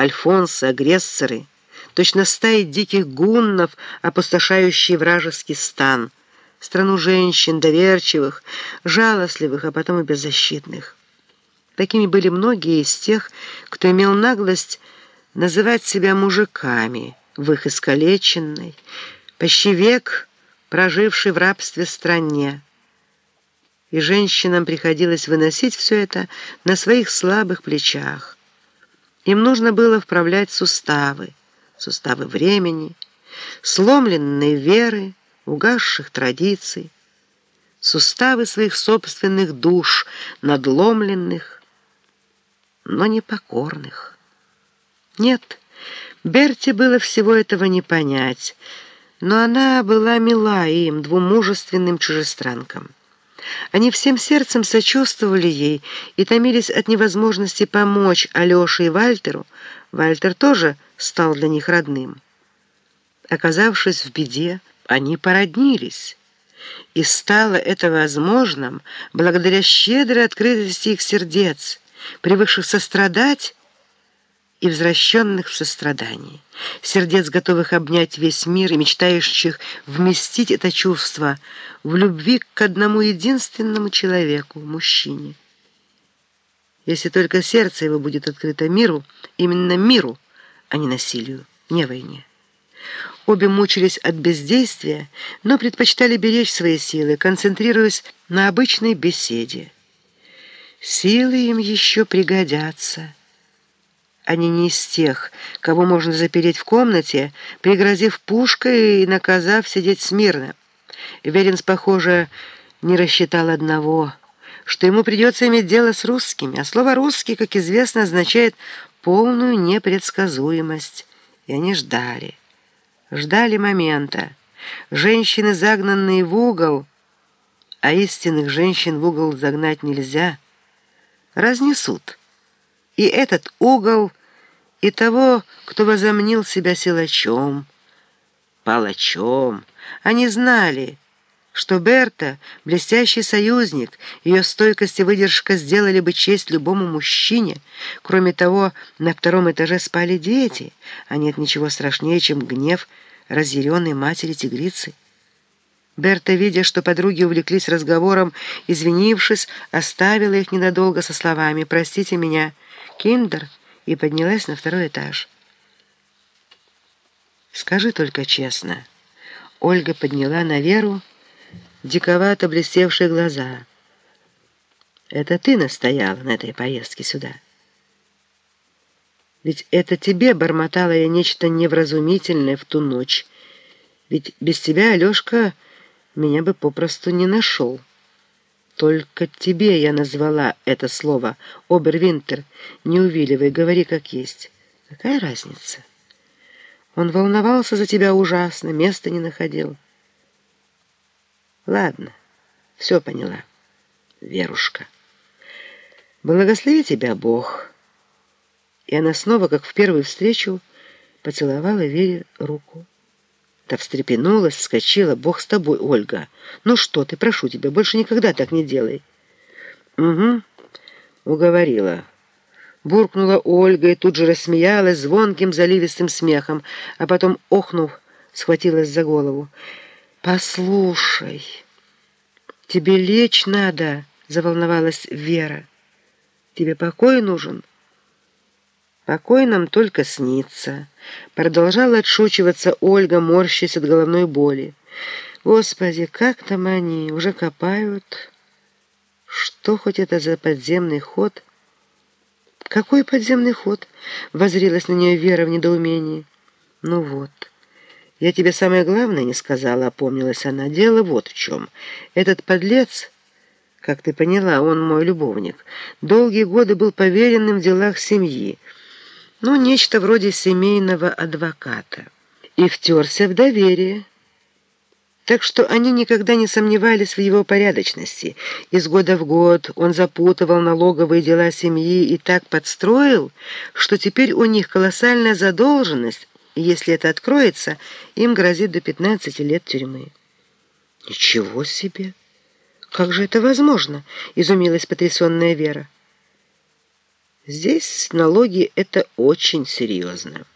альфонсы, агрессоры, точно стаи диких гуннов, опустошающие вражеский стан, страну женщин, доверчивых, жалостливых, а потом и беззащитных. Такими были многие из тех, кто имел наглость называть себя мужиками в их искалеченной, почти век прожившей в рабстве стране. И женщинам приходилось выносить все это на своих слабых плечах. Им нужно было вправлять суставы, суставы времени, сломленные веры, угасших традиций, суставы своих собственных душ, надломленных, но непокорных. Нет, Берти было всего этого не понять, но она была мила им, двум мужественным чужестранкам. Они всем сердцем сочувствовали ей и томились от невозможности помочь Алёше и Вальтеру. Вальтер тоже стал для них родным. Оказавшись в беде, они породнились. И стало это возможным благодаря щедрой открытости их сердец, привыкших сострадать и возвращенных в сострадании, сердец, готовых обнять весь мир и мечтающих вместить это чувство в любви к одному единственному человеку, мужчине. Если только сердце его будет открыто миру, именно миру, а не насилию, не войне. Обе мучились от бездействия, но предпочитали беречь свои силы, концентрируясь на обычной беседе. Силы им еще пригодятся. Они не из тех, кого можно запереть в комнате, пригрозив пушкой и наказав сидеть смирно. Веренс, похоже, не рассчитал одного, что ему придется иметь дело с русскими, а слово «русский», как известно, означает полную непредсказуемость. И они ждали, ждали момента. Женщины, загнанные в угол, а истинных женщин в угол загнать нельзя, разнесут. И этот угол — и того, кто возомнил себя силачом, палачом. Они знали, что Берта, блестящий союзник, ее стойкость и выдержка сделали бы честь любому мужчине. Кроме того, на втором этаже спали дети, а нет ничего страшнее, чем гнев разъяренной матери-тигрицы. Берта, видя, что подруги увлеклись разговором, извинившись, оставила их ненадолго со словами «Простите меня, Киндер» и поднялась на второй этаж. «Скажи только честно». Ольга подняла на Веру диковато блестевшие глаза. «Это ты настояла на этой поездке сюда?» Ведь это тебе бормотала я нечто невразумительное в ту ночь. Ведь без тебя, Алешка, меня бы попросту не нашел». Только тебе я назвала это слово, Обервинтер. Не увиливай, говори как есть. Какая разница? Он волновался за тебя ужасно, места не находил. Ладно, все поняла, Верушка. Благослови тебя Бог. И она снова, как в первую встречу, поцеловала Вере руку. Та встрепенулась, вскочила. «Бог с тобой, Ольга! Ну что ты, прошу тебя, больше никогда так не делай!» «Угу, уговорила». Буркнула Ольга и тут же рассмеялась звонким заливистым смехом, а потом, охнув, схватилась за голову. «Послушай, тебе лечь надо!» — заволновалась Вера. «Тебе покой нужен?» «Покой нам только снится», — продолжала отшучиваться Ольга, морщась от головной боли. «Господи, как там они? Уже копают? Что хоть это за подземный ход?» «Какой подземный ход?» — возрилась на нее Вера в недоумении. «Ну вот, я тебе самое главное не сказала», — опомнилась она. «Дело вот в чем. Этот подлец...» Как ты поняла, он мой любовник. Долгие годы был поверенным в делах семьи ну, нечто вроде семейного адвоката, и втерся в доверие. Так что они никогда не сомневались в его порядочности. Из года в год он запутывал налоговые дела семьи и так подстроил, что теперь у них колоссальная задолженность, и если это откроется, им грозит до 15 лет тюрьмы. «Ничего себе! Как же это возможно?» — изумилась потрясенная Вера. Здесь налоги — это очень серьезно.